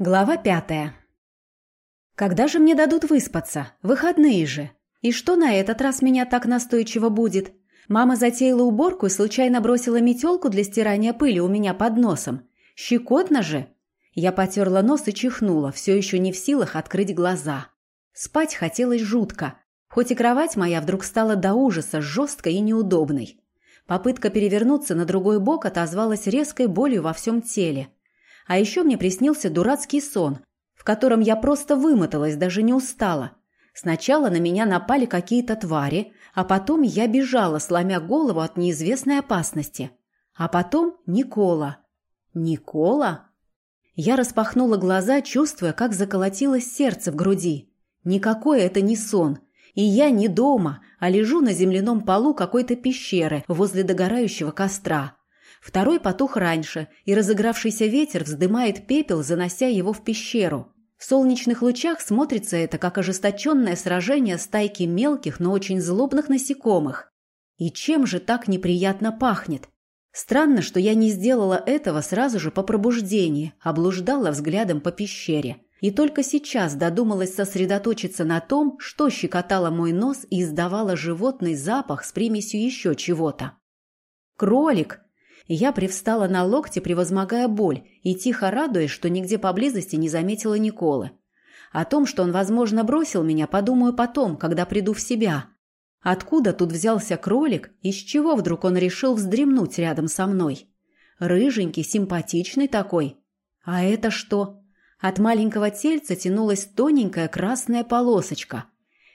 Глава пятая. Когда же мне дадут выспаться? Выходные же. И что на этот раз меня так настойчиво будет? Мама затеяла уборку и случайно бросила метелку для стирания пыли у меня под носом. Щекотно же. Я потерла нос и чихнула, все еще не в силах открыть глаза. Спать хотелось жутко. Хоть и кровать моя вдруг стала до ужаса жесткой и неудобной. Попытка перевернуться на другой бок отозвалась резкой болью во всем теле – а еще мне приснился дурацкий сон, в котором я просто вымоталась, даже не устала. Сначала на меня напали какие-то твари, а потом я бежала, сломя голову от неизвестной опасности. А потом Никола. Никола? Я распахнула глаза, чувствуя, как заколотилось сердце в груди. Никакой это не сон. И я не дома, а лежу на земляном полу какой-то пещеры возле догорающего костра. Второй потух раньше, и разыгравшийся ветер вздымает пепел, занося его в пещеру. В солнечных лучах смотрится это, как ожесточенное сражение стайки мелких, но очень злобных насекомых. И чем же так неприятно пахнет? Странно, что я не сделала этого сразу же по пробуждении, облуждала взглядом по пещере. И только сейчас додумалась сосредоточиться на том, что щекотало мой нос и издавало животный запах с примесью еще чего-то. «Кролик!» Я привстала на локте, превозмогая боль, и тихо радуясь, что нигде поблизости не заметила Николы. О том, что он, возможно, бросил меня, подумаю потом, когда приду в себя. Откуда тут взялся кролик, и с чего вдруг он решил вздремнуть рядом со мной? Рыженький, симпатичный такой. А это что? От маленького тельца тянулась тоненькая красная полосочка.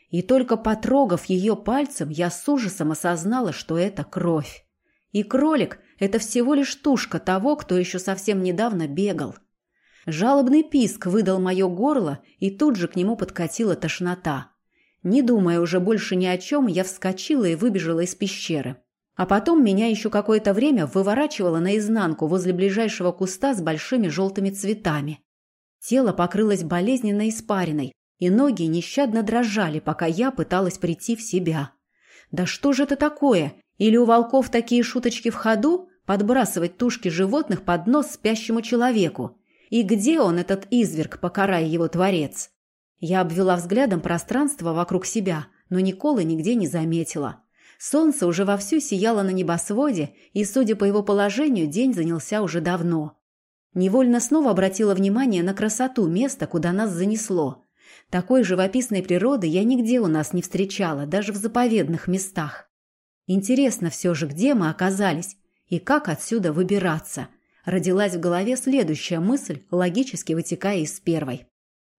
И только потрогав ее пальцем, я с ужасом осознала, что это кровь. И кролик – это всего лишь тушка того, кто еще совсем недавно бегал. Жалобный писк выдал мое горло, и тут же к нему подкатила тошнота. Не думая уже больше ни о чем, я вскочила и выбежала из пещеры. А потом меня еще какое-то время выворачивало наизнанку возле ближайшего куста с большими желтыми цветами. Тело покрылось болезненной испариной, и ноги нещадно дрожали, пока я пыталась прийти в себя. Да что же это такое? Или у волков такие шуточки в ходу подбрасывать тушки животных под нос спящему человеку? И где он, этот изверг, покарая его творец? Я обвела взглядом пространство вокруг себя, но Николы нигде не заметила. Солнце уже вовсю сияло на небосводе, и, судя по его положению, день занялся уже давно. Невольно снова обратила внимание на красоту места, куда нас занесло. Такой живописной природы я нигде у нас не встречала, даже в заповедных местах. Интересно все же, где мы оказались и как отсюда выбираться. Родилась в голове следующая мысль, логически вытекая из первой.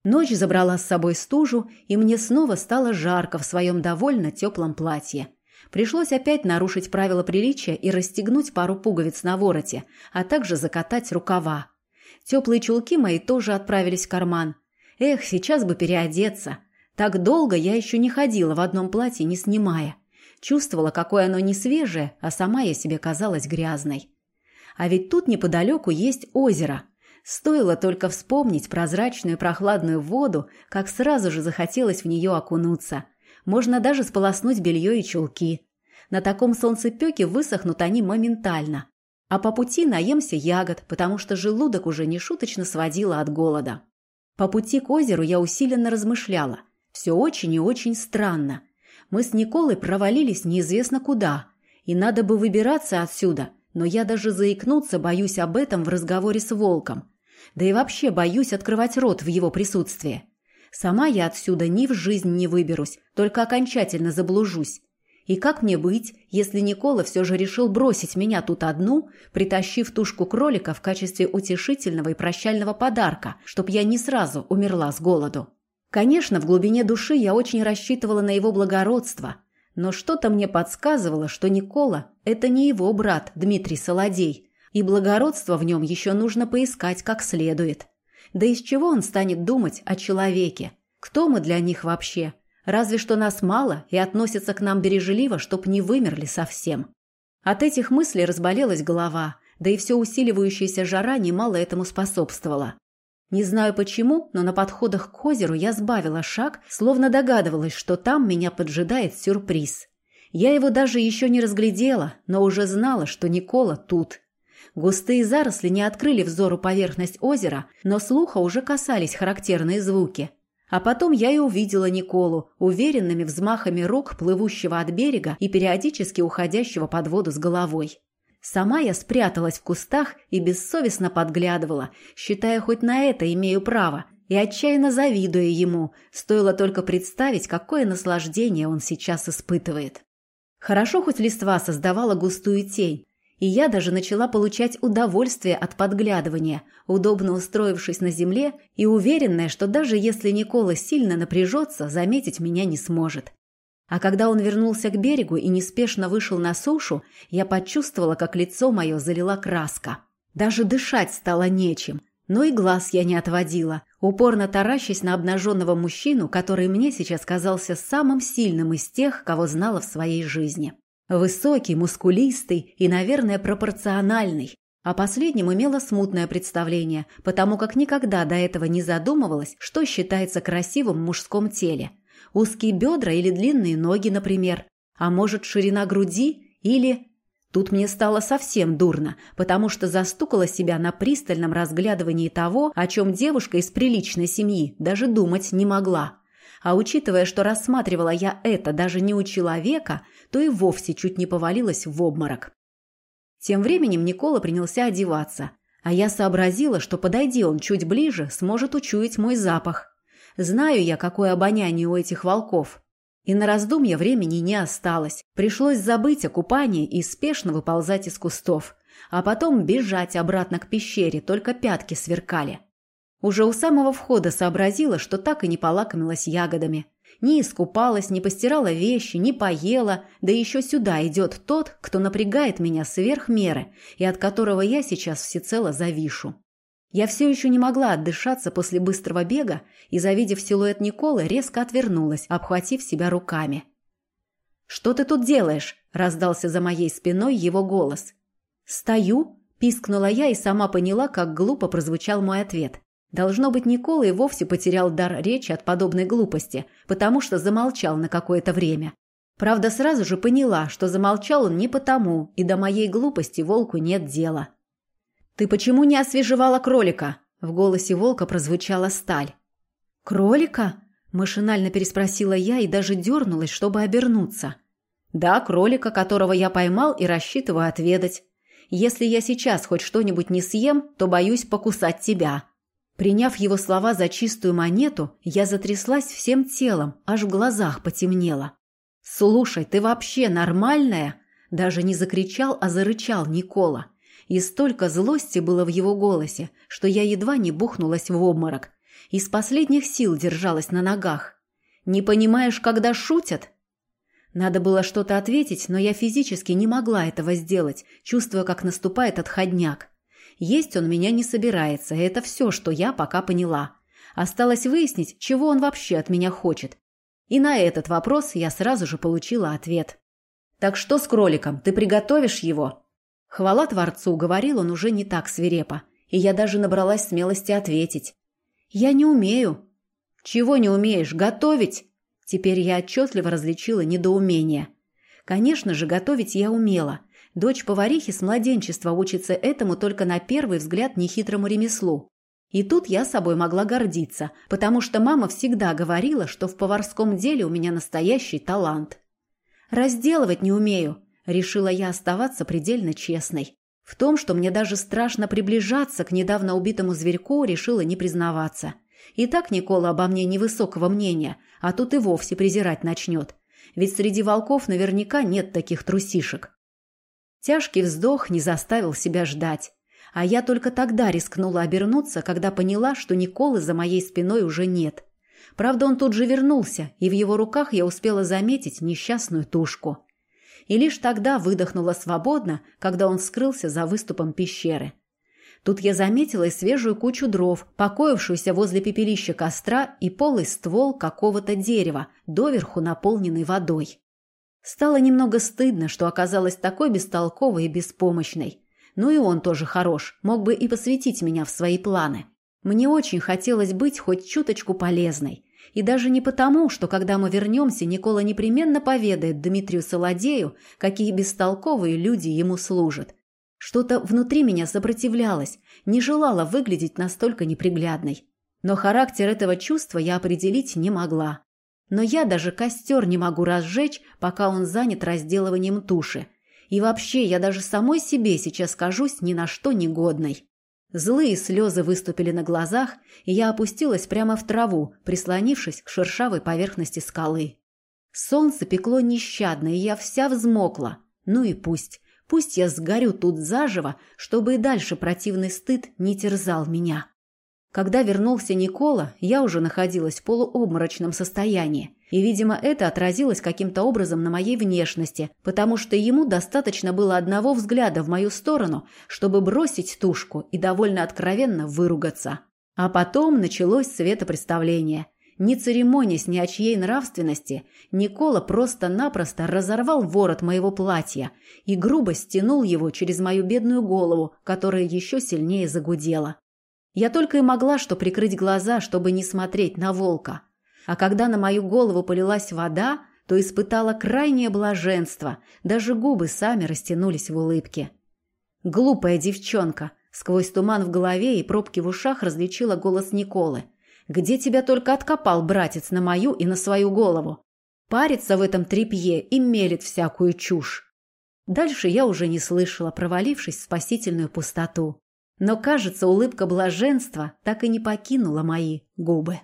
Ночь забрала с собой стужу, и мне снова стало жарко в своем довольно теплом платье. Пришлось опять нарушить правила приличия и расстегнуть пару пуговиц на вороте, а также закатать рукава. Теплые чулки мои тоже отправились в карман. Эх, сейчас бы переодеться. Так долго я еще не ходила в одном платье, не снимая. Чувствовала, какое оно не свежее, а сама я себе казалась грязной. А ведь тут неподалеку есть озеро. Стоило только вспомнить прозрачную прохладную воду, как сразу же захотелось в нее окунуться. Можно даже сполоснуть белье и чулки. На таком солнцепеке высохнут они моментально. А по пути наемся ягод, потому что желудок уже нешуточно сводило от голода. По пути к озеру я усиленно размышляла. Все очень и очень странно – мы с Николой провалились неизвестно куда, и надо бы выбираться отсюда, но я даже заикнуться боюсь об этом в разговоре с волком. Да и вообще боюсь открывать рот в его присутствии. Сама я отсюда ни в жизнь не выберусь, только окончательно заблужусь. И как мне быть, если Никола все же решил бросить меня тут одну, притащив тушку кролика в качестве утешительного и прощального подарка, чтоб я не сразу умерла с голоду? Конечно, в глубине души я очень рассчитывала на его благородство, но что-то мне подсказывало, что Никола – это не его брат Дмитрий Солодей, и благородство в нем еще нужно поискать как следует. Да из чего он станет думать о человеке? Кто мы для них вообще? Разве что нас мало и относятся к нам бережливо, чтоб не вымерли совсем. От этих мыслей разболелась голова, да и все усиливающаяся жара немало этому способствовала. Не знаю почему, но на подходах к озеру я сбавила шаг, словно догадывалась, что там меня поджидает сюрприз. Я его даже еще не разглядела, но уже знала, что Никола тут. Густые заросли не открыли взору поверхность озера, но слуха уже касались характерные звуки. А потом я и увидела Николу, уверенными взмахами рук, плывущего от берега и периодически уходящего под воду с головой. Сама я спряталась в кустах и бессовестно подглядывала, считая хоть на это имею право, и отчаянно завидуя ему, стоило только представить, какое наслаждение он сейчас испытывает. Хорошо хоть листва создавала густую тень, и я даже начала получать удовольствие от подглядывания, удобно устроившись на земле и уверенная, что даже если Никола сильно напряжется, заметить меня не сможет. А когда он вернулся к берегу и неспешно вышел на сушу, я почувствовала, как лицо мое залила краска. Даже дышать стало нечем, но и глаз я не отводила, упорно таращась на обнаженного мужчину, который мне сейчас казался самым сильным из тех, кого знала в своей жизни. Высокий, мускулистый и, наверное, пропорциональный. О последнем имела смутное представление, потому как никогда до этого не задумывалась, что считается красивым в мужском теле. Узкие бедра или длинные ноги, например. А может, ширина груди или Тут мне стало совсем дурно, потому что застукала себя на пристальном разглядывании того, о чем девушка из приличной семьи даже думать не могла. А учитывая, что рассматривала я это даже не у человека, то и вовсе чуть не повалилась в обморок. Тем временем Никола принялся одеваться, а я сообразила, что подойди он чуть ближе, сможет учуять мой запах. Знаю я, какое обоняние у этих волков. И на раздумья времени не осталось. Пришлось забыть о купании и спешно выползать из кустов. А потом бежать обратно к пещере, только пятки сверкали. Уже у самого входа сообразила, что так и не полакомилась ягодами. Не искупалась, не постирала вещи, не поела, да еще сюда идет тот, кто напрягает меня сверх меры и от которого я сейчас всецело завишу. Я все еще не могла отдышаться после быстрого бега и, завидев силуэт Николы, резко отвернулась, обхватив себя руками. «Что ты тут делаешь?» – раздался за моей спиной его голос. «Стою», – пискнула я и сама поняла, как глупо прозвучал мой ответ. Должно быть, Никола и вовсе потерял дар речи от подобной глупости, потому что замолчал на какое-то время. Правда, сразу же поняла, что замолчал он не потому, и до моей глупости волку нет дела. «Ты почему не освежевала кролика?» В голосе волка прозвучала сталь. «Кролика?» – машинально переспросила я и даже дернулась, чтобы обернуться. «Да, кролика, которого я поймал и рассчитываю отведать. Если я сейчас хоть что-нибудь не съем, то боюсь покусать тебя». Приняв его слова за чистую монету, я затряслась всем телом, аж в глазах потемнело. «Слушай, ты вообще нормальная?» Даже не закричал, а зарычал Никола. И столько злости было в его голосе, что я едва не бухнулась в обморок. Из последних сил держалась на ногах. «Не понимаешь, когда шутят?» Надо было что-то ответить, но я физически не могла этого сделать, чувствуя, как наступает отходняк. Есть он меня не собирается, это все, что я пока поняла. Осталось выяснить, чего он вообще от меня хочет. И на этот вопрос я сразу же получила ответ. «Так что с кроликом? Ты приготовишь его?» Хвала Творцу, говорил он уже не так свирепо, и я даже набралась смелости ответить. «Я не умею». «Чего не умеешь? Готовить?» Теперь я отчетливо различила недоумение. Конечно же, готовить я умела. Дочь поварихи с младенчества учится этому только на первый взгляд нехитрому ремеслу. И тут я собой могла гордиться, потому что мама всегда говорила, что в поварском деле у меня настоящий талант. «Разделывать не умею», решила я оставаться предельно честной. В том, что мне даже страшно приближаться к недавно убитому зверьку, решила не признаваться. И так Никола обо мне невысокого мнения, а тут и вовсе презирать начнет. Ведь среди волков наверняка нет таких трусишек. Тяжкий вздох не заставил себя ждать. А я только тогда рискнула обернуться, когда поняла, что Николы за моей спиной уже нет. Правда, он тут же вернулся, и в его руках я успела заметить несчастную тушку и лишь тогда выдохнула свободно, когда он скрылся за выступом пещеры. Тут я заметила и свежую кучу дров, покоившуюся возле пепелища костра и полый ствол какого-то дерева, доверху наполненный водой. Стало немного стыдно, что оказалась такой бестолковой и беспомощной. Ну и он тоже хорош, мог бы и посвятить меня в свои планы. Мне очень хотелось быть хоть чуточку полезной. И даже не потому, что когда мы вернемся, Никола непременно поведает Дмитрию Солодею, какие бестолковые люди ему служат. Что-то внутри меня сопротивлялось, не желало выглядеть настолько неприглядной. Но характер этого чувства я определить не могла. Но я даже костер не могу разжечь, пока он занят разделыванием туши. И вообще, я даже самой себе сейчас кажусь ни на что негодной. Злые слезы выступили на глазах, и я опустилась прямо в траву, прислонившись к шершавой поверхности скалы. Солнце пекло нещадно, и я вся взмокла. Ну и пусть. Пусть я сгорю тут заживо, чтобы и дальше противный стыд не терзал меня. Когда вернулся Никола, я уже находилась в полуобморочном состоянии. И, видимо, это отразилось каким-то образом на моей внешности, потому что ему достаточно было одного взгляда в мою сторону, чтобы бросить тушку и довольно откровенно выругаться. А потом началось светопредставление. Не церемонясь ни о чьей нравственности, Никола просто-напросто разорвал ворот моего платья и грубо стянул его через мою бедную голову, которая еще сильнее загудела. Я только и могла что прикрыть глаза, чтобы не смотреть на волка. А когда на мою голову полилась вода, то испытала крайнее блаженство, даже губы сами растянулись в улыбке. Глупая девчонка, сквозь туман в голове и пробки в ушах различила голос Николы. «Где тебя только откопал, братец, на мою и на свою голову? Парится в этом трепье и мелет всякую чушь». Дальше я уже не слышала, провалившись в спасительную пустоту. Но, кажется, улыбка блаженства так и не покинула мои губы.